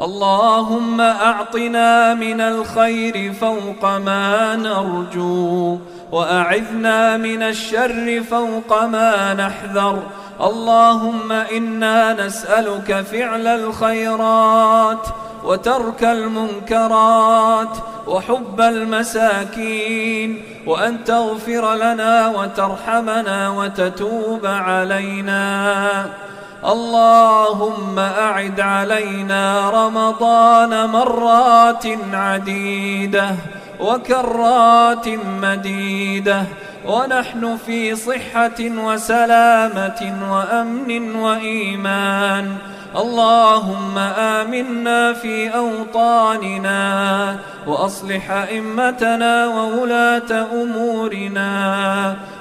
اللهم أعطنا من الخير فوق ما نرجو وأعذنا من الشر فوق ما نحذر. اللهم إنا نسألك فعل الخيرات وترك المنكرات وحب المساكين وأن تغفر لنا وترحمنا وتتوب علينا. اللهم أعد علينا رمضان مرات عديدة وكرات مديدة ونحن في صحة وسلامة وأمن وإيمان. اللهم آمنا في أوطاننا وأصلح أئمتنا وولاة أمورنا.